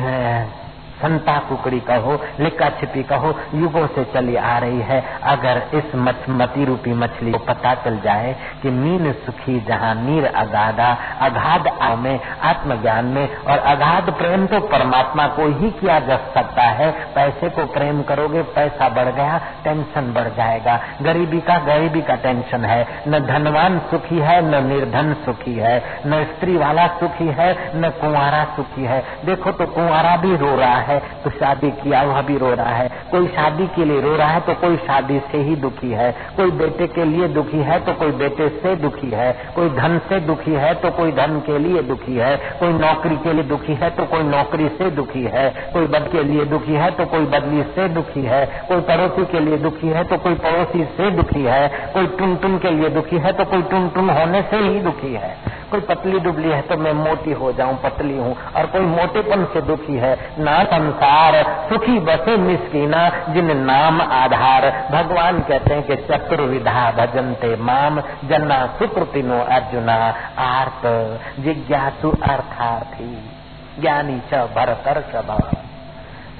は。संता कुकड़ी कहो लिक्का छिपी कहो, युगों से चली आ रही है। अगर इस मती रूपी मछली को पता चल जाए कि मीन सुखी जहाँ नीर अगाधा, अगाध में, आत्मज्ञान में और अगाध प्रेम तो परमात्मा को ही किया जा सकता है। पैसे को प्रेम करोगे, पैसा बढ़ गया, टेंशन बढ़ जाएगा। गरीबी का गरीबी का टेंशन है। न धनवान सुखी है, न निर्धन सुखी है। न स्त्री वाला सुखी है, न कुंवारा सुखी है। देखो तो कुंवारा भी रो रहा है। है तो शादी किया, वह भी रो रहा है। कोई शादी के लिए रो रहा है तो कोई शादी से ही दुखी है। कोई बेटे के लिए दुखी है तो कोई बेटे से दुखी है। कोई धन से दुखी है तो कोई धन के लिए दुखी है। कोई नौकरी के लिए दुखी है तो कोई नौकरी से दुखी है। कोई बद के लिए दुखी है तो कोई बदली से दुखी है। कोई पड़ोसी के लिए दुखी है तो कोई पड़ोसी से दुखी है। कोई टुन टुन के लिए दुखी है तो कोई टुन टुन होने से ही दुखी है। कोई पतली दुबली है तो मैं मोटी हो जाऊँ, पतली हूँ। और कोई मोटेपन से दुखी है, ना संसार, सुखी बसे मिसकीना, जिन नाम आधार। भगवान कहते हैं कि चतुर्विधा भजनते माम जना सुकृतिनो अर्जुना, आर्त, जिज्ञासु अर्थार्थी, ज्ञानी च भरतर राम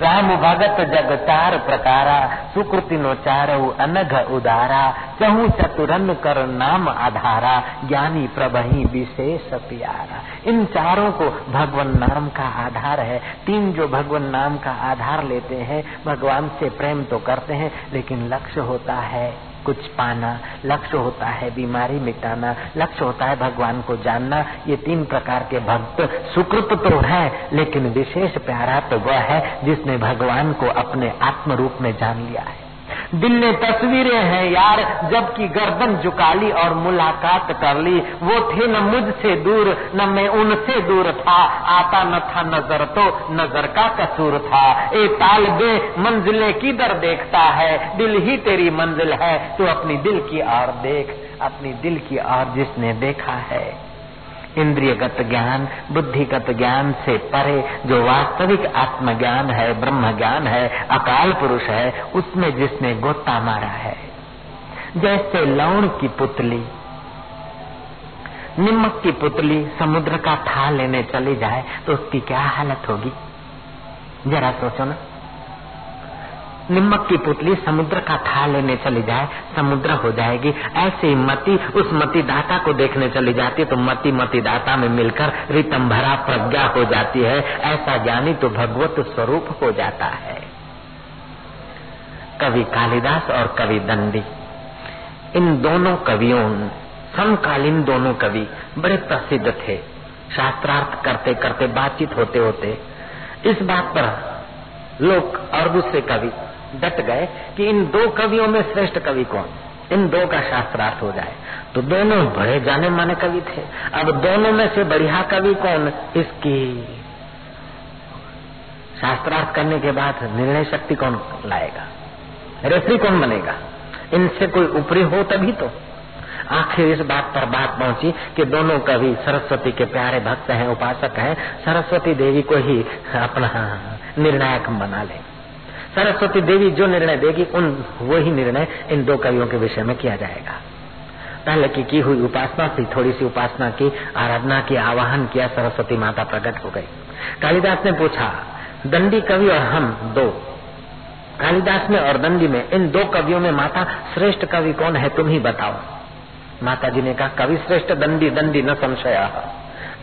भगत जग चार प्रकारा, सुकृति नो चार अनघ उदारा, चहु चतुरन कर नाम आधारा, ज्ञानी प्रभही विशेष प्यारा। इन चारों को भगवान नाम का आधार है। तीन जो भगवान नाम का आधार लेते हैं, भगवान से प्रेम तो करते हैं, लेकिन लक्ष्य होता है कुछ पाना, लक्ष्य होता है बीमारी मिटाना, लक्ष्य होता है भगवान को जानना। ये तीन प्रकार के भक्त सुकृत तो है, लेकिन विशेष प्यारा तो वह है जिसने भगवान को अपने आत्म रूप में जान लिया है। दिल ने तस्वीरें हैं यार, जबकि गर्दन झुका ली और मुलाकात कर ली। वो थे न मुझसे दूर, न मैं उनसे दूर था। आता न था नज़र तो नज़र का कसूर था। ए ताल बे मंजिले की दर देखता है? दिल ही तेरी मंजिल है, तू अपनी दिल की ओर देख। अपनी दिल की ओर जिसने देखा है। इंद्रियगत ज्ञान, बुद्धिगत ज्ञान से परे जो वास्तविक आत्मज्ञान है ब्रह्म ज्ञान है, अकाल पुरुष है, उसमें जिसने गोता मारा है। जैसे लौण की पुतली निमक की पुतली समुद्र का था लेने चली जाए तो उसकी क्या हालत होगी? जरा सोचो ना। निमक की पुतली समुद्र का था लेने चली जाए, समुद्र हो जाएगी। ऐसे मती, उस मती दाता को देखने चली जाती है तो मती मती दाता में मिलकर रितम भरा प्रज्ञा हो जाती है। ऐसा ज्ञानी तो भगवत स्वरूप हो जाता है। कवि कालिदास और कवि दंडी। इन दोनों कवियों, समकालीन दोनों कवि बड़े प्रसिद्ध थे। शास्त्रार्थ करते करते, बातचीत होते होते, इस बात पर लोग और दूसरे कवि डट गए कि इन दो कवियों में श्रेष्ठ कवि कौन? इन दो का शास्त्रार्थ हो जाए। तो दोनों बड़े जाने माने कवि थे। अब दोनों में से बढ़िया कवि कौन? इसकी शास्त्रार्थ करने के बाद निर्णय शक्ति कौन लाएगा? रेफरी कौन बनेगा? इनसे कोई ऊपरी हो तभी तो। आखिर इस बात पर बात पहुँची कि दोनों कवि सरस्वती के प्यारे भक्त हैं, उपासक हैं। सरस्वती देवी को ही अपना निर्णायक बना ले सरस्वती देवी जो निर्णय देगी, उन, वही निर्णय इन दो कवियों के विषय में किया जाएगा। पहले की की हुई उपासना थी थोड़ी सी उपासना की, आराधना की, आवाहन किया, सरस्वती माता प्रकट हो गई। कालिदास ने पूछा, दंडी कवि और हम दो? कालिदास में और दंडी में, इन दो कवियों में माता श्रेष्ठ कवि कौन है, तुम ही बताओ? माता जी ने कहा, कवि श्रेष्ठ दंडी दंडी न संशय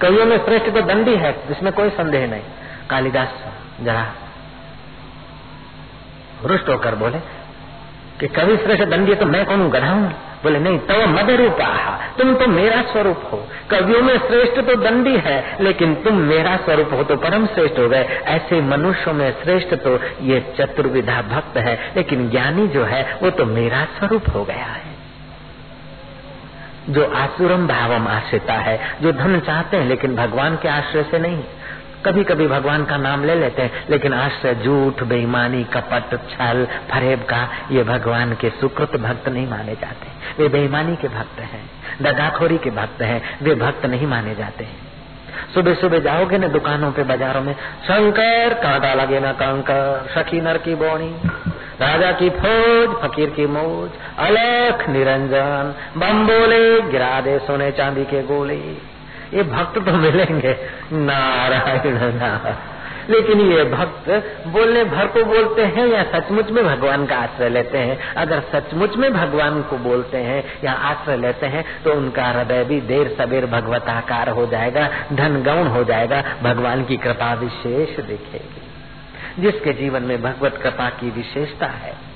कवियों में श्रेष्ठ तो दंडी है इसमें कोई संदेह नहीं। कालिदास जरा रुष्ट होकर बोले कि कवि श्रेष्ठ दंडी तो मैं कौन गधा हूँ बोले, नहीं, तव मद रूप तुम तो मेरा स्वरूप हो। कवियों में श्रेष्ठ तो दंडी है, लेकिन तुम मेरा स्वरूप हो तो परम श्रेष्ठ हो गए। ऐसे मनुष्यों में श्रेष्ठ तो ये चतुर्विधा भक्त है, लेकिन ज्ञानी जो है, वो तो मेरा स्वरूप हो गया है। जो आसुरम भावम आश्रिता है, जो धन चाहते हैं, लेकिन भगवान के आश्रय से नहीं। कभी कभी भगवान का नाम ले लेते हैं, लेकिन आश्रय झूठ, बेईमानी, कपट, छल, फरेब का ये भगवान के सुकृत भक्त नहीं माने जाते। वे बेईमानी के भक्त हैं, दगाखोरी के भक्त हैं, वे भक्त नहीं माने जाते हैं। सुबह सुबह जाओगे ना दुकानों पे, बाजारों में, शंकर, कांटा लगे ना कंकर सखी नर की बोणी राजा की फौज, फकीर की मौज, अलख निरंजन, बम बोले, गिरा दे सोने चांदी के गोले। ये भक्त तो मिलेंगे। नारायण नारायण लेकिन ये भक्त बोलने भर को बोलते हैं या सचमुच में भगवान का आश्रय लेते हैं? अगर सचमुच में भगवान को बोलते हैं या आश्रय लेते हैं तो उनका हृदय भी देर सवेर भगवताकार हो जाएगा, धन गौण हो जाएगा, भगवान की कृपा विशेष दिखेगी। जिसके जीवन में भगवत कृपा की विशेषता है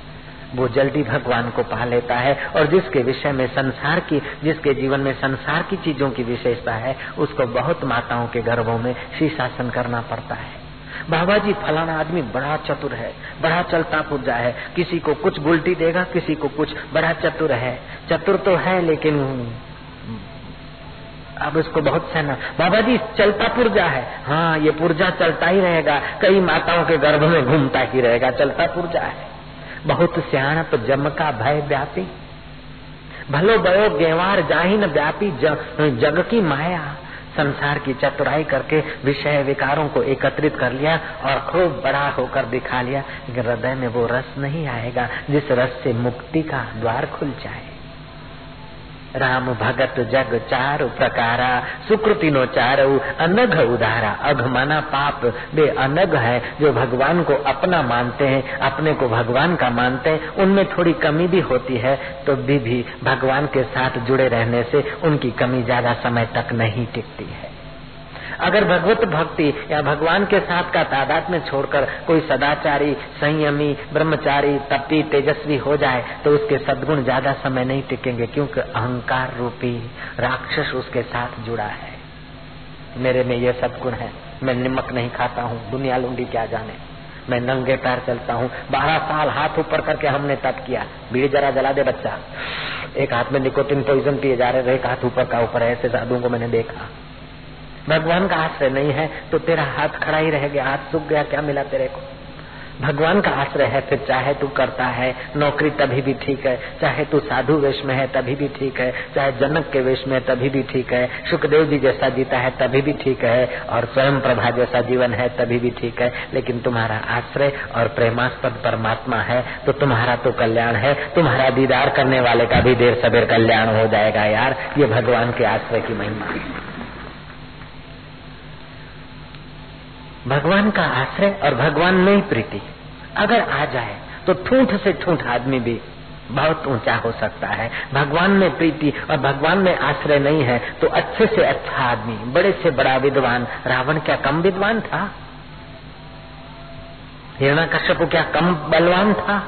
वो जल्दी भगवान को पा लेता है और जिसके विषय में संसार की, जिसके जीवन में संसार की चीज़ों की विशेषता है, उसको बहुत माताओं के गर्भों में शीशासन करना पड़ता है। बाबा जी, फलाना आदमी बड़ा चतुर है, बड़ा चलता पुर्जा है। किसी को कुछ गुलटी देगा, किसी को कुछ। बड़ा चतुर है। चतुर तो है, लेकिन अब इसको बहुत सहना। बाबा जी, चलता पुर्जा है। हाँ ये पुर्जा चलता ही रहेगा। कई माताओं के गर्भ में घूमता ही रहेगा। चलता पुर्जा है। बहुत सियाणप जम का भय व्यापी। भलो बयो गेवार जाहिन व्यापी जग की माया। संसार की चतुराई करके विषय विकारों को एकत्रित कर लिया और खूब बड़ा होकर दिखा लिया। हृदय में वो रस नहीं आएगा, जिस रस से मुक्ति का द्वार खुल जाए। राम भगत जग चार प्रकारा सुकृति नो चारऊ अनघ उदारा अघ माना पाप वे अनघ है जो भगवान को अपना मानते हैं अपने को भगवान का मानते हैं उनमें थोड़ी कमी भी होती है तो भी, भी भगवान के साथ जुड़े रहने से उनकी कमी ज़्यादा समय तक नहीं टिकती है। अगर भगवत भक्ति या भगवान के साथ का तादाद में छोड़कर कोई सदाचारी, संयमी, ब्रह्मचारी तपी तेजस्वी हो जाए तो उसके सदगुण ज़्यादा समय नहीं टिकेंगे, क्योंकि अहंकार रूपी राक्षस उसके साथ जुड़ा है। मेरे में यह सदगुण है। मैं निमक नहीं खाता हूँ, दुनिया लूँगी क्या जाने। मैं नंगे पैर चलता हूँ। बारह साल हाथ ऊपर करके हमने तप किया। भीड़ जरा जला दे बच्चा। एक हाथ में निकोटिन पॉइजन पिए जा रहे, एक हाथ ऊपर का, ऊपर है ऐसे साधुओं को मैंने देखा। भगवान का आश्रय नहीं है तो तेरा हाथ खड़ा ही रह गया, हाथ सूख गया, क्या मिला तेरे को? भगवान का आश्रय है, फिर चाहे तू करता है, नौकरी तभी भी ठीक है, चाहे तू साधु वेश में है, तभी भी ठीक है, चाहे जनक के वेश में तभी भी ठीक है, सुखदेव जी जैसा जीता है, तभी भी ठीक है, और स्वयं प्रभा जैसा जीवन है, तभी भी ठीक है, लेकिन तुम्हारा आश्रय और प्रेमास्पद परमात्मा है तो तुम्हारा तो कल्याण है, तुम्हारा दीदार करने वाले का भी देर सबेर कल्याण हो जाएगा, यार, ये भगवान के आश्रय की महिमा भगवान का आश्रय और भगवान में ही प्रीति। अगर आ जाए तो ठूठ से ठूठ आदमी भी बहुत ऊँचा हो सकता है। भगवान में प्रीति और भगवान में आश्रय नहीं है तो अच्छे से अच्छा आदमी, बड़े से बड़ा विद्वान, रावण क्या कम विद्वान था? हिरणा कश्यप क्या कम बलवान था?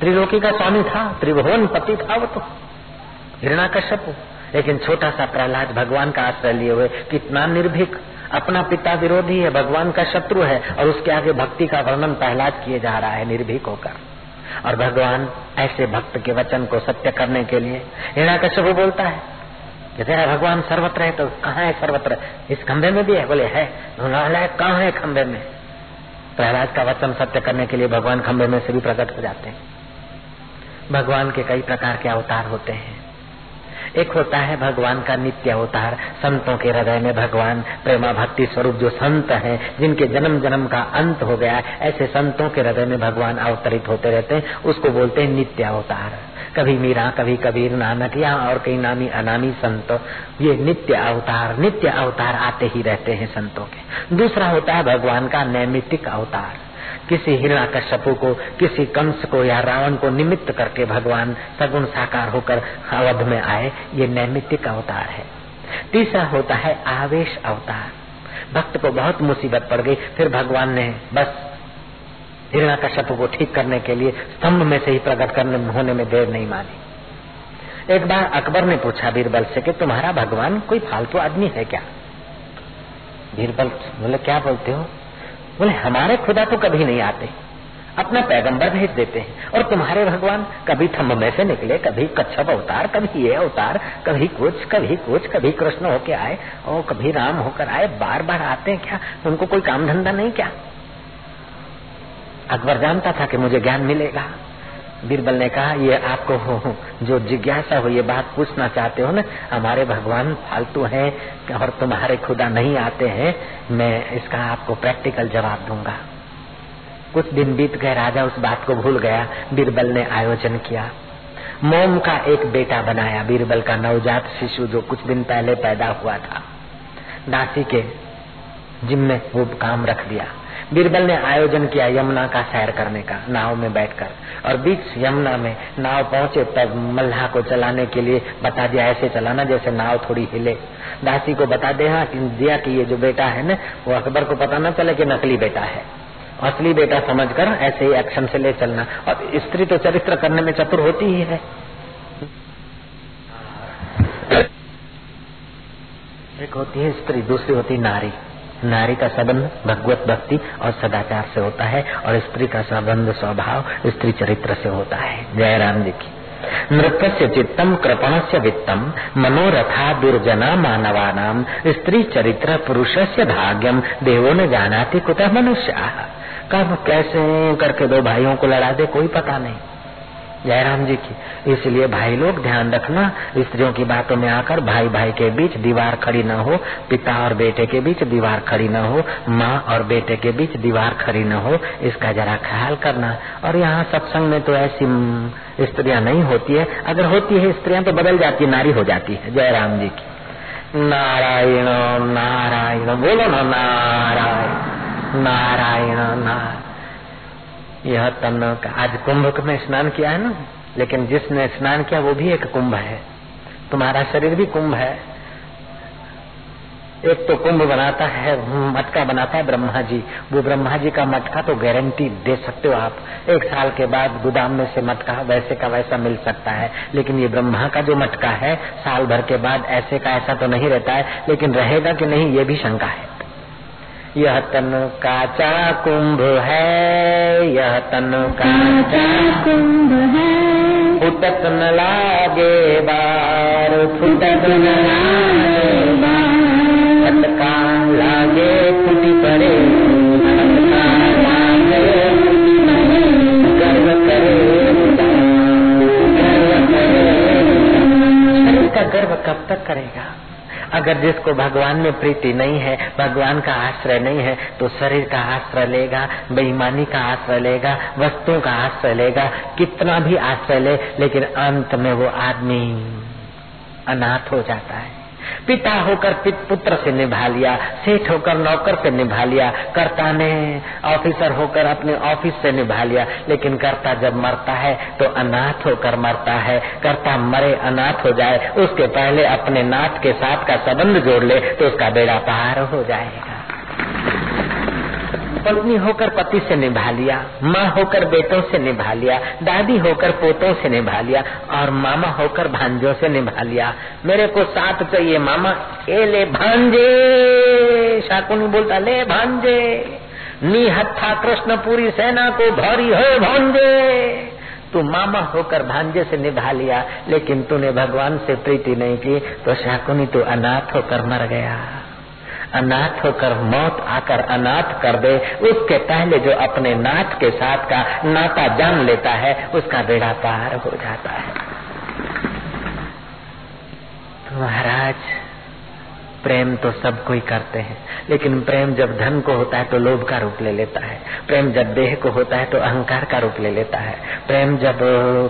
त्रिलोकी का स्वामी था? त्रिभुवन पति था वो तो। हिरणा कश्यप लेकिन छोटा सा प्रहलाद भगवान का आश्रय लिए हुए, कितना निर्भीक। अपना पिता विरोधी है, भगवान का शत्रु है, और उसके आगे भक्ति का वर्णन प्रहलाद किए जा रहा है निर्भीक होकर और भगवान ऐसे भक्त के वचन को सत्य करने के लिए हिरणा कश्यप बोलता है तेरा भगवान सर्वत्र है तो कहाँ है सर्वत्र? इस खंभे में भी है? बोले, है। कहाँ है खंभे में? प्रहलाद का वचन सत्य करने के लिए भगवान खंभे में से भी प्रकट हो जाते हैं। भगवान के कई प्रकार के अवतार होते हैं। एक होता है भगवान का नित्य अवतार। संतों के हृदय में भगवान प्रेमा भक्ति स्वरूप जो संत हैं, जिनके जन्म जन्म का अंत हो गया ऐसे संतों के हृदय में भगवान अवतरित होते रहते हैं, उसको बोलते हैं नित्य अवतार। कभी मीरा, कभी कबीर, नानक या और कई नामी अनामी संत, ये नित्य अवतार नित्य अवतार आते ही रहते हैं संतों के। दूसरा होता है भगवान का नैमितिक अवतार। किसी हिरणा कश्यपु को, किसी कंस को या रावण को निमित्त करके भगवान सगुण साकार होकर अवध में आए, ये नैमित्तिक अवतार है। तीसरा होता है आवेश अवतार। भक्त को बहुत मुसीबत पड़ गई, फिर भगवान ने बस हिरणा कश्यप को ठीक करने के लिए स्तंभ में से ही प्रकट करने, होने में देर नहीं मानी। एक बार अकबर ने पूछा बीरबल से कि तुम्हारा भगवान कोई फालतू आदमी है क्या? बीरबल बोले, क्या बोलते हो? बोले, हमारे खुदा तो कभी नहीं आते। अपना पैगंबर भेज देते हैं। और तुम्हारे भगवान कभी थम्भ में से निकले, कभी कच्छप अवतार, कभी ये अवतार, कभी कुछ कभी कुछ, कभी कृष्ण होके आए, और कभी राम होकर आए बार बार आते हैं क्या? उनको कोई काम धंधा नहीं क्या? अकबर जानता था कि मुझे ज्ञान मिलेगा। बीरबल ने कहा ये आपको हो, जो जिज्ञासा हो ये बात पूछना चाहते हो ना हमारे भगवान फालतू हैं और तुम्हारे खुदा नहीं आते हैं मैं इसका आपको प्रैक्टिकल जवाब दूँगा। कुछ दिन बीत गए राजा उस बात को भूल गया बीरबल ने आयोजन किया। मोम का एक बेटा बनाया बीरबल का नवजात शिशु जो कुछ दिन पहले पैदा हुआ था। दासी के जिम जिम्मे वो काम रख दिया। बीरबल ने आयोजन किया यमुना का सैर करने का, नाव में बैठकर। और बीच यमुना में नाव पहुँचे तब मल्लाह को चलाने के लिए बता दिया, ऐसे चलाना जैसे नाव थोड़ी हिले। दासी को बता दे हाँ दिया कि ये जो बेटा है ना, वो अकबर को पता न चले कि नकली बेटा है। असली बेटा समझकर ऐसे ही एक्शन से ले चलना। और स्त्री तो चरित्र करने में चतुर होती ही है। एक होती है स्त्री, दूसरी होती नारी। नारी का संबंध भगवत भक्ति और सदाचार से होता है और स्त्री का संबंध स्वभाव, स्त्री चरित्र से होता है। जय राम जी की। नृत्य से चित्तम कृपण से वित्तम मनोरथा दुर्जना मानवा नाम स्त्री चरित्र पुरुष से भाग्यम देवो ने जाना थी कुतः मनुष्य। कब, कैसे, करके दो भाइयों को लड़ा दे, कोई पता नहीं। जयराम जी की। इसलिए भाई लोग ध्यान रखना, स्त्रियों की बातों में आकर भाई भाई के बीच दीवार खड़ी न हो, पिता और बेटे के बीच दीवार खड़ी न हो, माँ और बेटे के बीच दीवार खड़ी न हो, इसका जरा ख्याल करना। और यहाँ सत्संग में तो ऐसी स्त्रियाँ नहीं होती है। अगर होती है स्त्रियाँ तो बदल जाती है नारी हो जाती है, जयराम जी की। नारायण नारायण, बोलो ना, नारायण नारायण नारायण। यह तन का आज कुंभ में स्नान किया है ना? लेकिन जिसने स्नान किया, वो भी एक कुंभ है। तुम्हारा शरीर भी कुंभ है। एक तो कुंभ बनाता है, मटका बनाता है ब्रह्मा जी वो ब्रह्मा जी का मटका तो गारंटी दे सकते हो आप। एक साल के बाद गोदाम में से मटका वैसे का वैसा मिल सकता है। लेकिन ये ब्रह्मा का जो मटका है, साल भर के बाद ऐसे का ऐसा तो नहीं रहता है। लेकिन रहेगा कि नहीं, ये भी शंका है। यह तन काचा कुंभ है यह तन काचा कुंभ है। फुटत न लागे बार फुटत न लागे बार। लागे फुटी पड़े गर्व कब तक करेगा? अगर जिसको भगवान में प्रीति नहीं है, भगवान का आश्रय नहीं है तो शरीर का आश्रय लेगा, बेईमानी का आश्रय लेगा, वस्तुओं का आश्रय लेगा, कितना भी आश्रय ले, लेकिन अंत में वो आदमी अनाथ हो जाता है। पिता होकर पुत्र से निभा लिया, सेठ होकर नौकर से निभा लिया, कर्ता ने ऑफिसर होकर अपने ऑफ़िस से निभा लिया। लेकिन कर्ता जब मरता है तो अनाथ होकर मरता है। कर्ता मरे, अनाथ हो जाए, उसके पहले अपने नाथ के साथ का संबंध जोड़ ले तो उसका बेड़ा पार हो जाएगा। पत्नी होकर पति से निभा लिया, माँ होकर बेटों से निभा लिया, दादी होकर पोतों से निभा लिया और मामा होकर भांजों से निभा लिया। मेरे को साथ चाहिए मामा, ए, ले भांजे। शाकुनी बोलता, ले भांजे। नी हत्था कृष्ण पूरी सेना को भारी हो भांजे। तू मामा होकर भांजे से निभा लिया, लेकिन तूने भगवान से प्रीति नहीं की तो शाकुनी तू अनाथ होकर मर गया। अनाथ होकर, मौत आकर अनाथ कर दे, उसके पहले जो अपने नाथ के साथ का नाता जान लेता है, उसका बेड़ा पार हो जाता है। तो महाराज प्रेम तो सब कोई करते हैं। लेकिन प्रेम जब धन को होता है तो लोभ का रूप ले लेता है। प्रेम जब देह को होता है तो अहंकार का रूप ले लेता है। प्रेम जब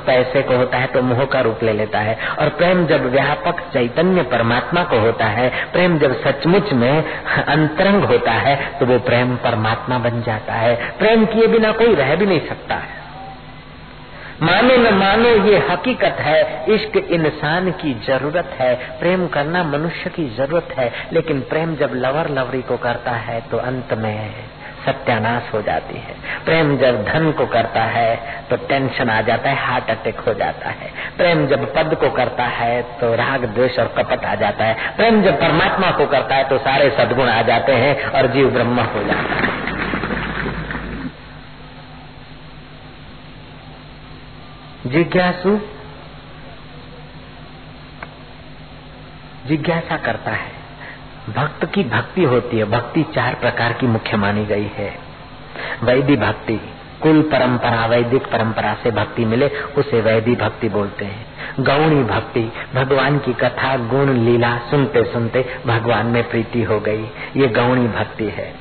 पैसे को होता है तो मोह का रूप ले लेता है। और प्रेम जब व्यापक चैतन्य परमात्मा को होता है, प्रेम जब सचमुच में अंतरंग होता है तो वो प्रेम परमात्मा बन जाता है। प्रेम किए बिना कोई रह भी नहीं सकता है। मानो न मानो ये हकीकत है, इश्क इंसान की ज़रूरत है, प्रेम करना मनुष्य की ज़रूरत है, लेकिन प्रेम जब लवर लवरी को करता है तो अंत में सत्यानाश हो जाती है। प्रेम जब धन को करता है तो टेंशन आ जाता है हार्ट अटैक हो जाता है। प्रेम जब पद को करता है तो राग, द्वेष और कपट आ जाता है। प्रेम जब परमात्मा को करता है तो सारे सदगुण आ जाते हैं और जीव ब्रह्म हो जाता है। जिज्ञासु जिज्ञासा करता है। भक्त की भक्ति होती है। भक्ति चार प्रकार की मुख्य मानी गई है। वैदिक भक्ति, कुल परंपरा, वैदिक परंपरा से भक्ति मिले, उसे वैदिक भक्ति बोलते हैं। गौणी भक्ति, भगवान की कथा, गुण, लीला सुनते सुनते भगवान में प्रीति हो गई। ये गौणी भक्ति है।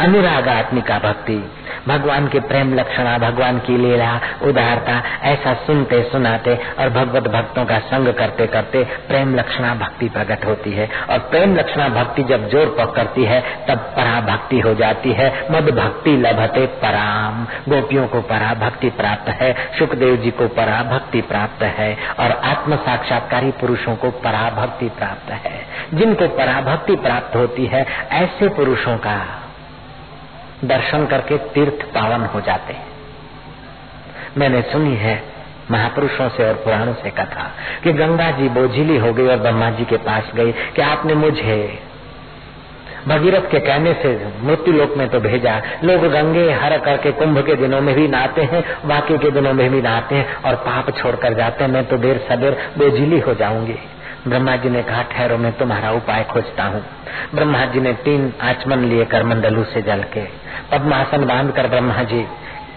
अनुरागात्मिका भक्ति। भगवान के प्रेम लक्षणा, भगवान की लीला, उदारता, ऐसा सुनते सुनाते और भगवत भक्तों का संग करते करते प्रेम लक्षणा भक्ति प्रकट होती है। और प्रेम लक्षणा भक्ति जब ज़ोर पकड़ती है, तब परा भक्ति हो जाती है। मद भक्ति लभते पराम। गोपियों को परा भक्ति प्राप्त है। सुखदेव जी को परा भक्ति प्राप्त है। और आत्म साक्षात्कारी पुरुषों को परा भक्ति प्राप्त है। जिनको पराभक्ति प्राप्त होती है, ऐसे पुरुषों का दर्शन करके तीर्थ पावन हो जाते हैं। मैंने सुनी है महापुरुषों से और पुराणों से कथा कि गंगा जी बोझिली हो गई और ब्रह्मा जी के पास गई कि आपने मुझे भगीरथ के कहने से मृत्यु लोक में तो भेजा। लोग गंगे, हर करके कुंभ के दिनों में भी नहाते हैं, बाकी के दिनों में भी नहाते हैं और पाप छोड़कर जाते हैं। मैं तो देर सवेर बोझिली हो जाऊँगी। ब्रह्मा जी ने कहा, ठहरो, मैं तुम्हारा उपाय खोजता हूँ। ब्रह्मा जी ने तीन आचमन लिए कर मंडलू से जल के। पद्मासन बाँध कर ब्रह्मा जी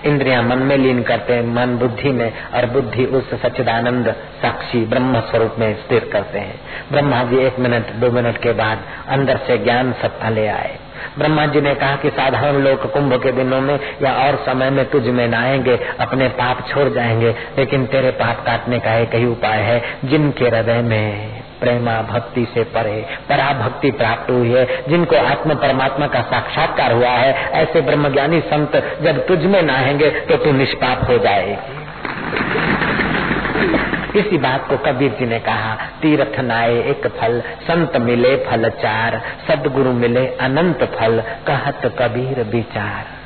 इंद्रिया मन में लीन करते हैं मन बुद्धि में और बुद्धि उस सचिदानंद साक्षी ब्रह्म स्वरूप में स्थिर करते हैं। ब्रह्मा जी एक मिनट, दो मिनट के बाद अंदर से ज्ञान सत्ता ले आए। ब्रह्मा जी ने कहा कि साधारण लोग कुंभ के दिनों में या और समय में तुझ में नहाएँगे, अपने पाप छोड़ जाएँगे, लेकिन तेरे पाप काटने का एक ही उपाय है, जिनके हृदय में प्रेमा भक्ति से परे परा भक्ति प्राप्त हुई है, जिनको आत्म परमात्मा का साक्षात्कार हुआ है, ऐसे ब्रह्मज्ञानी संत जब तुझ में नहाएँगे तो तू निष्पाप हो जाएगी। इसी बात को कबीर जी ने कहा, तीर्थ नाये एक फल, संत मिले फल चार, सदगुरु मिले अनंत फल, कहत कबीर विचार।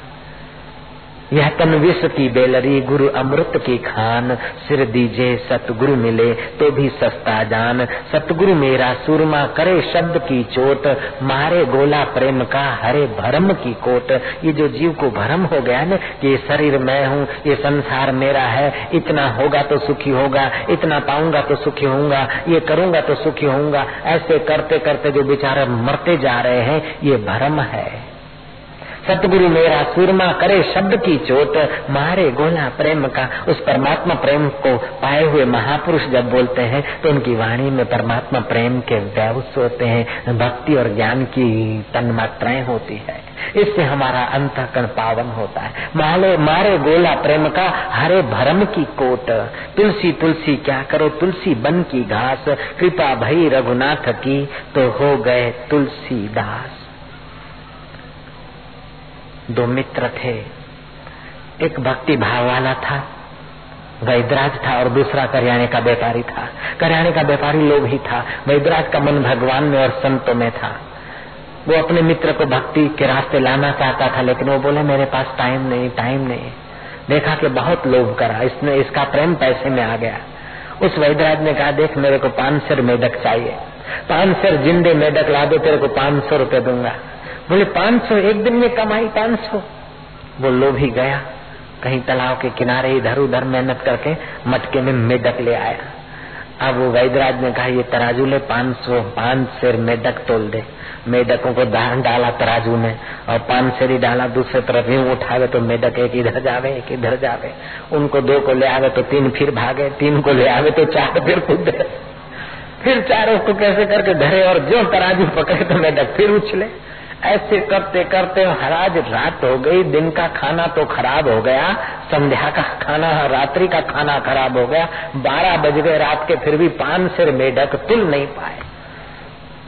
यह तन विष की बेलरी, गुरु अमृत की खान। सिर दीजे सतगुरु मिले तो भी सस्ता जान। सतगुरु मेरा सुरमा करे शब्द की चोट। मारे गोला प्रेम का हरे भरम की कोट। ये जो जीव को भरम हो गया न, कि ये शरीर मैं हूँ, ये संसार मेरा है। इतना होगा तो सुखी होगा, इतना पाऊँगा तो सुखी होऊँगा, ये करूँगा तो सुखी होऊँगा। ऐसे करते करते जो बेचारे मरते जा रहे हैं, ये भरम है। सतगुरु मेरा सूरमा करे शब्द की चोट, मारे गोला प्रेम का, उस परमात्मा प्रेम को पाए हुए महापुरुष जब बोलते हैं तो उनकी वाणी में परमात्मा प्रेम के व्यवस होते हैं, भक्ति और ज्ञान की तन्मात्राएँ होती है। इससे हमारा अंतकरण पावन होता है। माले, मारे गोला प्रेम का, हरे भरम की कोट। तुलसी तुलसी क्या करो, तुलसी बन की घास। कृपा भई रघुनाथ की तो हो गए तुलसी दास दो मित्र थे। एक भक्ति भाव वाला था वैदराज था और दूसरा करियाने का व्यापारी था। करियाने का व्यापारी लोग ही था। वैदराज का मन भगवान में और संतों में था। वो अपने मित्र को भक्ति के रास्ते लाना चाहता था, लेकिन वो बोले, मेरे पास टाइम नहीं टाइम नहीं। देखा कि बहुत लोभ करा। इसने, इसका प्रेम पैसे में आ गया। उस वैदराज ने कहा, देख, मेरे को पाँच सौ मेढक चाहिए। पाँच सौ जिंदे मेढक ला दो, तेरे को पाँच सौ रुपये दूँगा। बोले, पाँच सौ, एक दिन में कमाई पाँच सौ। वो लोभी ही गया, कहीं तालाब के किनारे इधर उधर मेहनत करके मटके में मेढक ले आया। अब वो वैदराज ने कहा, ये तराजू ले, पाँच सौ, पाँच शेर मेढक तोल दे। मेढकों को दान डाला तराजू में और पाँच शेरी डाला, दूसरे तरफ़ यूँ उठावे तो मेढक एक इधर जावे, एक इधर जावे। उनको दो को ले आवे तो तीन फिर भागे, तीन को ले आवे तो चार फिर खुद फिर चारों को कैसे करके धरे और जो तराजू पकड़े तो मेढक फिर उछले। ऐसे करते करते हराज रात हो गई, दिन का खाना तो खराब हो गया, संध्या का खाना, रात्रि का खाना खराब हो गया, बारह बज गए रात के, फिर भी पान सिर मेढक तुल नहीं पाए।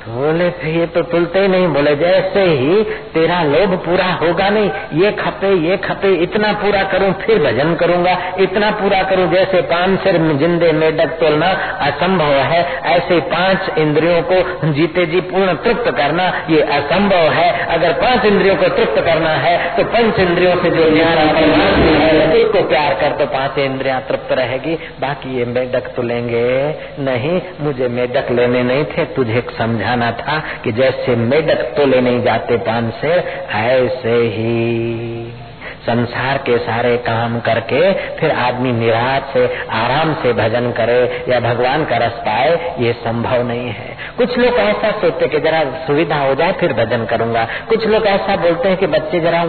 बोले फिर ये तो तुलते ही नहीं। बोले, जैसे ही तेरा लोभ पूरा होगा नहीं, ये खपे ये खपे, इतना पूरा करूँ, फिर भजन करूँगा। इतना पूरा करूँ जैसे पाँच सिर जिंदे में डक तोलना असंभव है, ऐसे पाँच इंद्रियों को जीते जी पूर्ण तृप्त करना, ये असंभव है। अगर पाँच इंद्रियों को तृप्त करना है तो पंच इंद्रियों से जो न्यारा है को प्यार कर तो पाँच इंद्रिया तृप्त रहेगी। बाकी ये मेढक तुलेंगे नहीं, मुझे मेढक लेने नहीं थे, तुझे समझा बताना था कि जैसे मेढक तो ले नहीं जाते पान से, ऐसे ही संसार के सारे काम करके फिर आदमी निराश से, आराम से भजन करे या भगवान का रस पाए, ये संभव नहीं है। कुछ लोग ऐसा सोचते कि जरा सुविधा हो जाए, फिर भजन करूँगा। कुछ लोग ऐसा बोलते हैं कि बच्चे जरा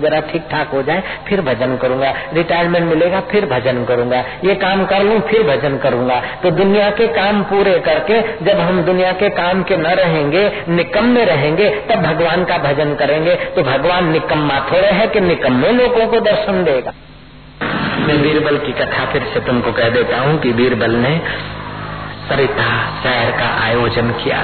जरा ठीक ठाक हो जाए, फिर भजन करूँगा। रिटायरमेंट मिलेगा, फिर भजन करूँगा। ये काम कर लू, फिर भजन करूँगा। तो दुनिया के काम पूरे करके, जब हम दुनिया के काम के न रहेंगे, निकम्मे रहेंगे, तब भगवान का भजन करेंगे। तो भगवान निकम्मा थोड़े है कि निकम्मे लोगों को दर्शन देगा। मैं बीरबल की कथा फिर से तुमको कह देता हूँ कि बीरबल ने सरिता शहर का आयोजन किया।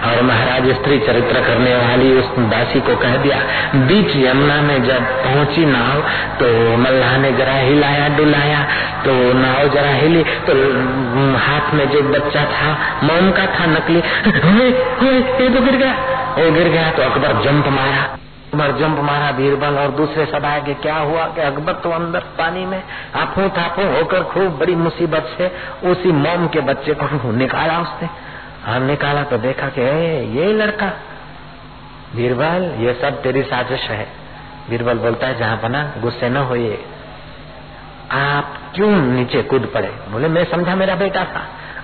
और महाराज स्त्री चरित्र करने वाली उस दासी को कह दिया, बीच यमुना में जब पहुँची नाव तो मल्लाह ने जरा हिलाया डुलाया तो नाव जरा हिली तो हाथ में जो बच्चा था, मोम का था नकली ये तो गिर गया। वो गिर गया तो अकबर जंप मारा। उमर जंप मारा बीरबल और दूसरे सब आगे क्या हुआ? कि अकबर तो अंदर पानी में आफू थापू होकर खूब बड़ी मुसीबत से उसी मोम के बच्चे को निकाला उसने। हाँ निकाला तो देखा कि ये लड़का बीरबल ये सब तेरी साजिश है। बीरबल बोलता है, जहाँ बना, गुस्से न होइए। आप क्यों नीचे कूद पड़े? बोले, मैं समझा मेरा बेटा था।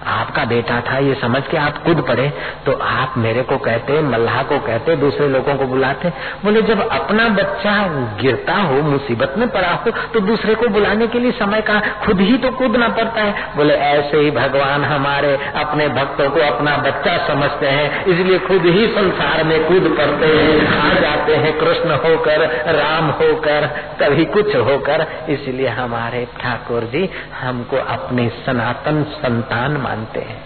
आपका बेटा था, ये समझ के आप खुद पढ़े तो आप मेरे को कहते, मल्लाह को कहते, दूसरे लोगों को बुलाते। बोले, जब अपना बच्चा गिरता हो, मुसीबत में पड़ा हो तो दूसरे को बुलाने के लिए समय का खुद ही तो कूदना पड़ता है। बोले, ऐसे ही भगवान हमारे अपने भक्तों को अपना बच्चा समझते हैं, इसलिए खुद ही संसार में कूद पड़ते हैं। आ जाते हैं कृष्ण होकर, राम होकर, कभी कुछ होकर। इसलिए हमारे ठाकुर जी, हमको अपनी सनातन संतान मान। मानते हैं।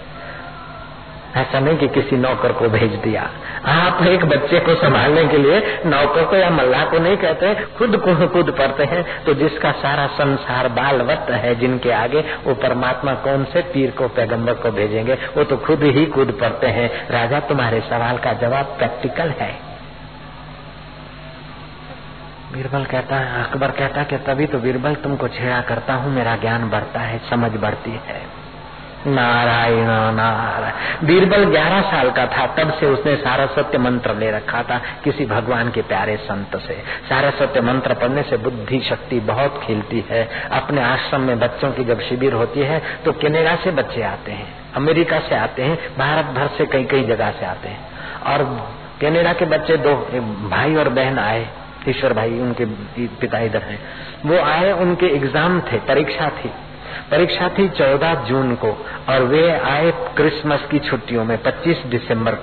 ऐसा नहीं कि किसी नौकर को भेज दिया। आप एक बच्चे को संभालने के लिए नौकर को या मल्लाह को नहीं कहते खुद को खुद पढ़ते हैं। तो जिसका सारा संसार बालवत है, जिनके आगे वो परमात्मा कौन से पीर को, पैगंबर को भेजेंगे, वो तो खुद ही खुद पढ़ते हैं। राजा, तुम्हारे सवाल का जवाब प्रैक्टिकल है। बीरबल कहता है, अकबर कहता है कि तभी तो बीरबल तुमको छेड़ा करता हूँ, मेरा ज्ञान बढ़ता है, समझ बढ़ती है। नारायण नारायण। बीरबल ग्यारह साल का था, तब से उसने सारा सत्य मंत्र ले रखा था, किसी भगवान के प्यारे संत से। सारा सत्य मंत्र पढ़ने से बुद्धि शक्ति बहुत खिलती है। अपने आश्रम में बच्चों की जब शिविर होती है तो केनेडा से बच्चे आते हैं, अमेरिका से आते हैं, भारत भर से कई कई जगह से आते हैं। और केनेडा के बच्चे दो भाई और बहन आए, ईश्वर भाई, उनके पिता इधर हैं। वो आए, उनके एग्ज़ाम थे, परीक्षा थी। परीक्षा थी 14 जून को और वे आए क्रिसमस की छुट्टियों में 25 दिसंबर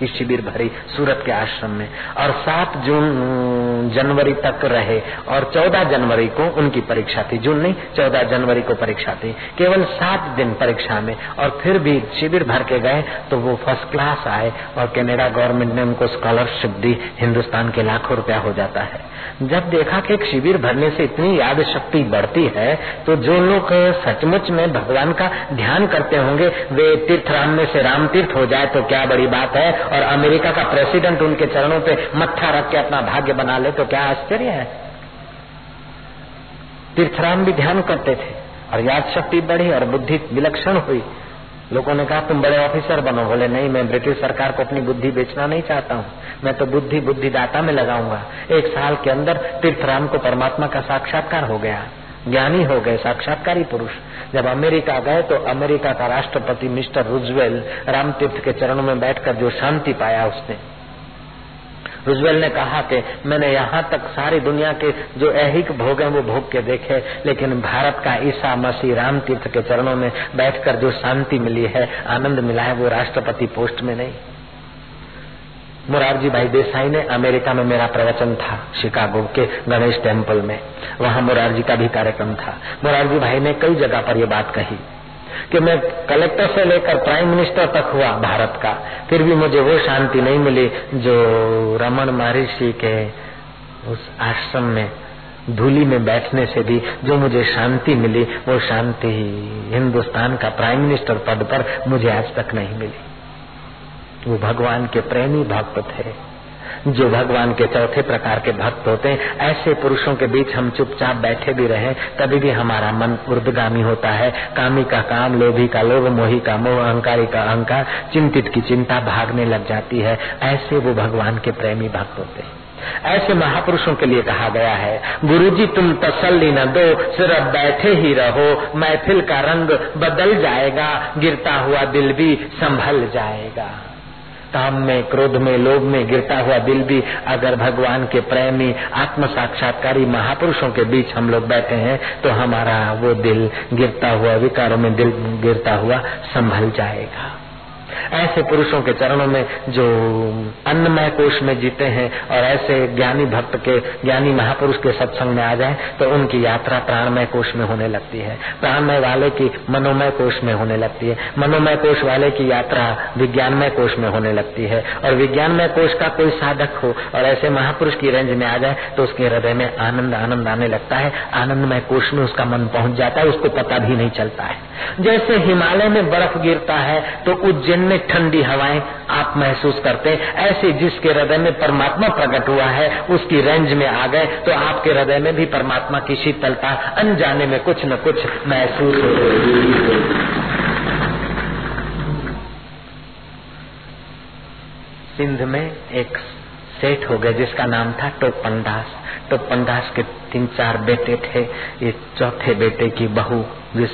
की शिविर भरी सूरत के आश्रम में और 7 जून जनवरी तक रहे और 14 जनवरी को उनकी परीक्षा थी, जून नहीं 14 जनवरी को परीक्षा थी, केवल सात दिन परीक्षा में और फिर भी शिविर भर के गए तो वो फ़र्स्ट क्लास आए और कनाडा गवर्नमेंट ने उनको स्कॉलरशिप दी, हिंदुस्तान के लाखों रुपया हो जाता है। जब देखा कि एक शिविर भरने से इतनी याद शक्ति बढ़ती है तो जो लोग सचमुच में भगवान का ध्यान करते होंगे, वे तीर्थ राम में से राम तीर्थ हो जाए तो क्या बड़ी बात है? और अमेरिका का प्रेसिडेंट उनके चरणों पे मत्था रख के अपना भाग्य बना ले तो क्या आश्चर्य है? तीर्थराम भी ध्यान करते थे, और याद शक्ति बढ़ी और बुद्धि विलक्षण हुई। लोगों ने कहा, तुम बड़े ऑफिसर बनो। बोले, नहीं, मैं ब्रिटिश सरकार को अपनी बुद्धि बेचना नहीं चाहता हूँ। मैं तो बुद्धि, बुद्धिदाता में लगाऊँगा। एक साल के अंदर तीर्थराम को परमात्मा का साक्षात्कार हो गया। ज्ञानी हो गए, साक्षात्कारी पुरुष। जब अमेरिका गए तो अमेरिका का राष्ट्रपति मिस्टर रुजवेल राम तीर्थ के चरणों में बैठकर जो शांति पाया उसने। रुजवेल ने कहा कि मैंने यहाँ तक सारी दुनिया के जो ऐहिक भोग हैं वो भोग के देखे, लेकिन भारत का ईसा मसीह राम तीर्थ के चरणों में बैठकर जो शांति मिली है, आनंद मिला है, वो राष्ट्रपति पोस्ट में नहीं। मुरारजी भाई देसाई ने अमेरिका में मेरा प्रवचन था, शिकागो के गणेश टेंपल में। वहाँ मुरारजी का भी कार्यक्रम था। मुरारजी भाई ने कई जगह पर ये बात कही। कि मैं कलेक्टर से लेकर प्राइम मिनिस्टर तक हुआ भारत का। फिर भी मुझे वो शांति नहीं मिली जो रमन महर्षि के उस आश्रम में, धूली में बैठने से भी जो मुझे शांति मिली, वो शांति हिंदुस्तान का प्राइम मिनिस्टर पद पर मुझे आज तक नहीं मिली। वो भगवान के प्रेमी भक्त थे। जो भगवान के चौथे प्रकार के भक्त होते हैं, ऐसे पुरुषों के बीच हम चुपचाप बैठे भी रहे, तभी भी हमारा मन उर्दगामी होता है। कामी का काम, लोभी का लोभ, मोही का मोह, अहंकारी का अहंकार, चिंतित की चिंता भागने लग जाती है। ऐसे वो भगवान के प्रेमी भक्त होते हैं। ऐसे महापुरुषों के लिए कहा गया है, गुरुजी तुम तसल्ली न दो, सिर्फ़ बैठे ही रहो महफिल का रंग बदल जाएगा, गिरता हुआ दिल भी संभल जाएगा। काम में, क्रोध में, लोभ में गिरता हुआ दिल भी अगर भगवान के प्रेमी आत्म साक्षात्कारी महापुरुषों के बीच हम लोग बैठे हैं तो हमारा वो दिल गिरता हुआ, विकारों में दिल गिरता हुआ संभल जाएगा। ऐसे पुरुषों के चरणों में जो अन्नमय कोष में जीते हैं और ऐसे ज्ञानी भक्त के, ज्ञानी महापुरुष के सत्संग में आ जाए तो उनकी यात्रा प्राणमय कोष में होने लगती है। प्राणमय वाले की मनोमय कोष में होने लगती है। मनोमय कोष वाले की यात्रा विज्ञानमय कोष में होने लगती है। और विज्ञानमय कोष का कोई साधक हो और ऐसे महापुरुष की रेंज में आ जाए तो उसके हृदय में आनंद आनंद आने लगता है। आनंदमय कोष में उसका मन पहुँच जाता है, उसको पता भी नहीं चलता है। जैसे हिमालय में बर्फ़ गिरता है तो उज्जैन में ठंडी हवाएँ आप महसूस करते ऐसे जिसके हृदय में परमात्मा प्रकट हुआ है, उसकी रेंज में आ गए तो आपके हृदय में भी परमात्मा की शीतलता अनजाने में कुछ न कुछ महसूस हो। सिंध में एक सेठ हो गए, जिसका नाम था टोपनदास। टोपनदास के तीन चार बेटे थे। ये चौथे बेटे की बहू, जिस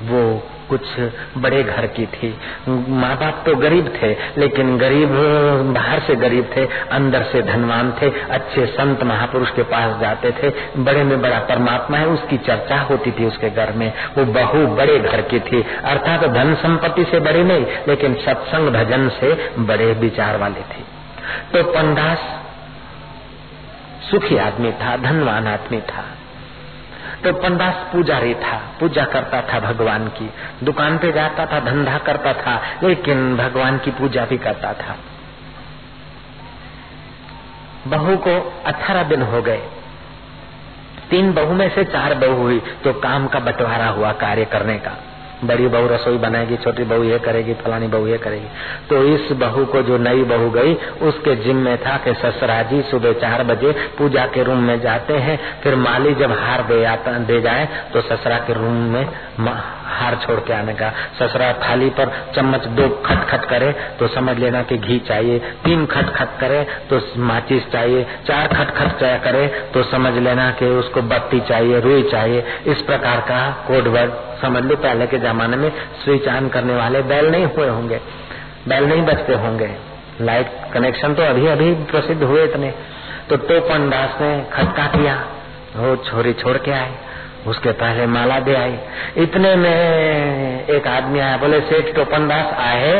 वो कुछ बड़े घर की थी। माँ बाप तो गरीब थे, लेकिन गरीब, बाहर से गरीब थे, अंदर से धनवान थे, अच्छे संत महापुरुष के पास जाते थे। बड़े में बड़ा परमात्मा है, उसकी चर्चा होती थी उसके घर में। वो बहु बड़े घर की थी। अर्थात धन संपत्ति से बड़ी नहीं, लेकिन सत्संग भजन से बड़े विचार वाले थे। तो पंडास सुखी आदमी था, धनवान आदमी था। तो पंडास पुजारी था, पूजा करता था भगवान की। दुकान पे जाता था, धंधा करता था, लेकिन भगवान की पूजा भी करता था। बहू को अठारह दिन हो गए। तीन बहू में से चार बहू हुई तो काम का बंटवारा हुआ कार्य करने का। बड़ी बहू रसोई बनाएगी, छोटी बहू ये करेगी, फलानी बहू ये करेगी। तो इस बहू को जो नई बहू गई, उसके जिम्मे था कि ससुरा जी सुबह चार बजे पूजा के रूम में जाते हैं, फिर माली जब हार दे आता, दे जाए तो ससुरा के रूम में हार छोड़ के आने का। ससुरा थाली पर चम्मच दो खट खट करे तो समझ लेना कि घी चाहिए। तीन खट खट करे तो माचिस चाहिए। चार खट खट करे तो समझ लेना कि उसको बत्ती चाहिए, रुई चाहिए। इस प्रकार का कोड वर्ड समझ लो, पहले के जमाने में स्विच ऑन करने वाले बैल नहीं हुए होंगे। बैल नहीं बचते होंगे। लाइट कनेक्शन तो अभी अभी प्रसिद्ध हुए इतने। तो टोपन दास ने खटका किया, वो छोरी छोड़ के आए, उसके पहले माला दे आई। इतने में एक आदमी आया, बोले, सेठ टोपन दास आए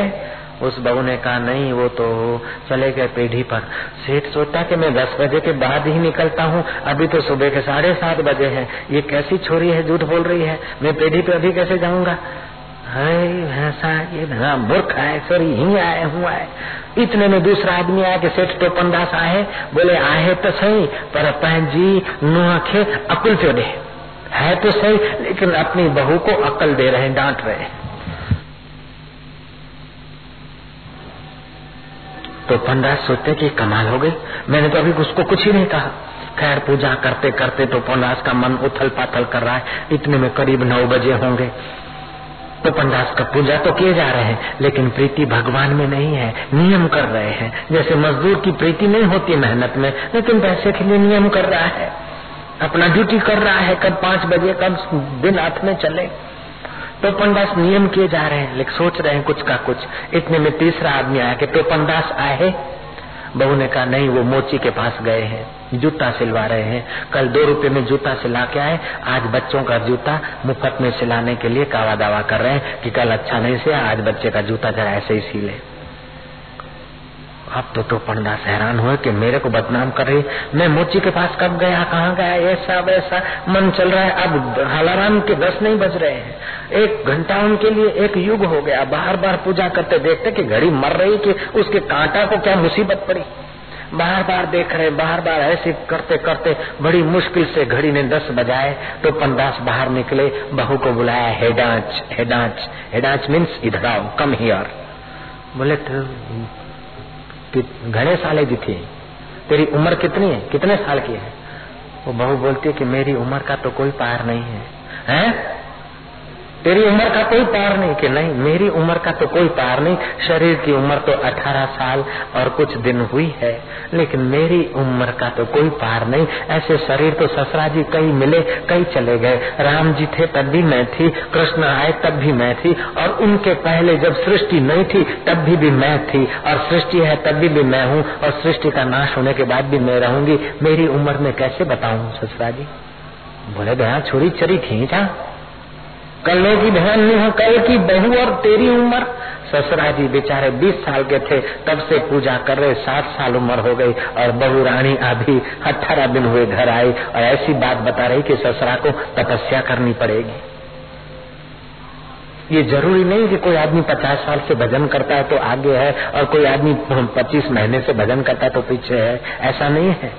उस बहू ने कहा, नहीं, वो तो चले गए पेढ़ी पर। सेठ सोचता कि मैं दस बजे के बाद ही निकलता हूँ। अभी तो सुबह के साढ़े सात बजे हैं। ये कैसी छोरी है, झूठ बोल रही है? मैं पेढ़ी पे अभी कैसे जाऊँगा? ऐसा ये मूर्ख है, सॉरी ही आए हूँ। आए इतने में दूसरा आदमी आया कि सेठ टोपन दास आए। बोले, आए तो सही, पर जी नुखे अकुल दे है। तो सही, लेकिन अपनी बहू को अकल दे रहे डांट रहे तो पंडास सोचते कि कमाल हो गई। मैंने तो अभी उसको कुछ ही नहीं कहा। खैर, पूजा करते करते तो पंडास का मन उथल पाथल कर रहा है। इतने में करीब नौ बजे होंगे। तो पंडास का पूजा तो किए जा रहे हैं, लेकिन प्रीति भगवान में नहीं है, नियम कर रहे हैं। जैसे मजदूर की प्रीति नहीं होती मेहनत में, लेकिन पैसे के लिए नियम कर रहा है। अपना ड्यूटी कर रहा है, कब पाँच बजे, कब दिन हाथ में चले। पंडास नियम किए जा रहे हैं, लेकिन सोच रहे हैं कुछ का कुछ। इतने में तीसरा आदमी आया कि टोपनदास आए। बहू ने कहा, नहीं, वो मोची के पास गए हैं, जूता सिलवा रहे हैं। कल दो रुपए में जूता सिला के आए। आज बच्चों का जूता मुफ़्त में सिलाने के लिए कावा दावा कर रहे हैं कि कल अच्छा नहीं से आज बच्चे का जूता जरा ऐसे ही सिले अब तो तो पंडास हैरान हुए कि मेरे को बदनाम कर रही मैं मोची के पास कब गया? कहाँ गया? ऐसा वैसा मन चल रहा है। अब हलाराम के दस नहीं बज रहे हैं। एक घंटा उनके लिए एक युग हो गया। बार बार पूजा करते देखते कि घड़ी मर रही कि उसके कांटा को क्या मुसीबत पड़ी। बार बार देख रहे बार बार ऐसे करते करते बड़ी मुश्किल से घड़ी ने दस बजाए। तो पंडास बाहर निकले। बहू को बुलाया हेडांच हेडांच हेडांच मीन्स इधर आओ, कम हियर। बोले तो घने साले की थी। तेरी उम्र कितनी है? कितने साल की है? वो बहू बोलती है कि मेरी उम्र का तो कोई पार नहीं है। हैं? तेरी उम्र का कोई पार नहीं कि नहीं? मेरी उम्र का तो कोई पार नहीं। शरीर की उम्र तो अठारह साल और कुछ दिन हुई है लेकिन मेरी उम्र का तो कोई पार नहीं। ऐसे शरीर तो ससरा जी कई मिले कई चले गए। राम जी थे तब भी मैं थी कृष्ण आए तब भी मैं थी और उनके पहले जब सृष्टि नहीं थी तब भी, भी मैं थी। और सृष्टि है तब भी, भी मैं हूँ और सृष्टि का नाश होने के बाद भी मैं रहूँगी। मेरी उम्र में कैसे बताऊँ ससरा जी बोले भैया छोरी चरी खींचा कल्ले की बहन कल की बहू और तेरी उम्र। ससुरा जी बेचारे बीस साल के थे, तब से पूजा कर रहे, सात साल उम्र हो गई और बहू रानी अभी अठारह दिन हुए घर आई और ऐसी बात बता रही कि ससुरा को तपस्या करनी पड़ेगी। ये ज़रूरी नहीं कि कोई आदमी पचास साल से भजन करता है तो आगे है और कोई आदमी पच्चीस महीने से भजन करता है तो पीछे है। ऐसा नहीं है।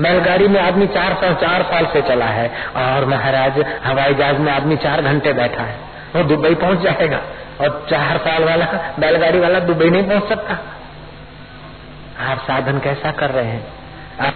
बैलगाड़ी में आदमी चार साल चार साल से चला है। और महाराज, हवाई जहाज़ में आदमी चार घंटे बैठा है। वो दुबई पहुँच जाएगा। और चार साल वाला बैलगाड़ी वाला दुबई नहीं पहुँच सकता। आप साधन कैसा कर रहे हैं? आप